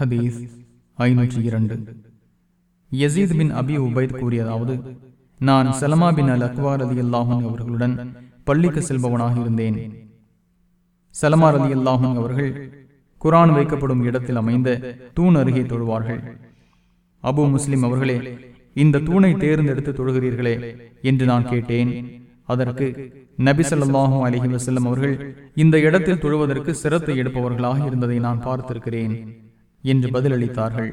ஹதீஸ் ஐநூற்றி இரண்டு. யசீத் பின் அபி உபைத் கூறியதாவது நான் சலமா பின் அல் அக்வார் அலி அல்லாஹன் அவர்களுடன் பள்ளிக்கு செல்பவனாக இருந்தேன். சலமா அலி அல்லாஹன் அவர்கள் குரான் வைக்கப்படும் இடத்தில் அமைந்த தூண் அருகே தொழுவார்கள். அபு முஸ்லிம் அவர்களே இந்த தூணை தேர்ந்தெடுத்து தொழுகிறீர்களே என்று நான் கேட்டேன். அதற்கு நபி சொல்லாஹும் அலைஹி வசல்லம் அவர்கள் இந்த இடத்தில் தொழுவதற்கு சிரத்தை எடுப்பவர்களாக இருந்ததை நான் பார்த்திருக்கிறேன். என்று பதிலளித்தார்கள்.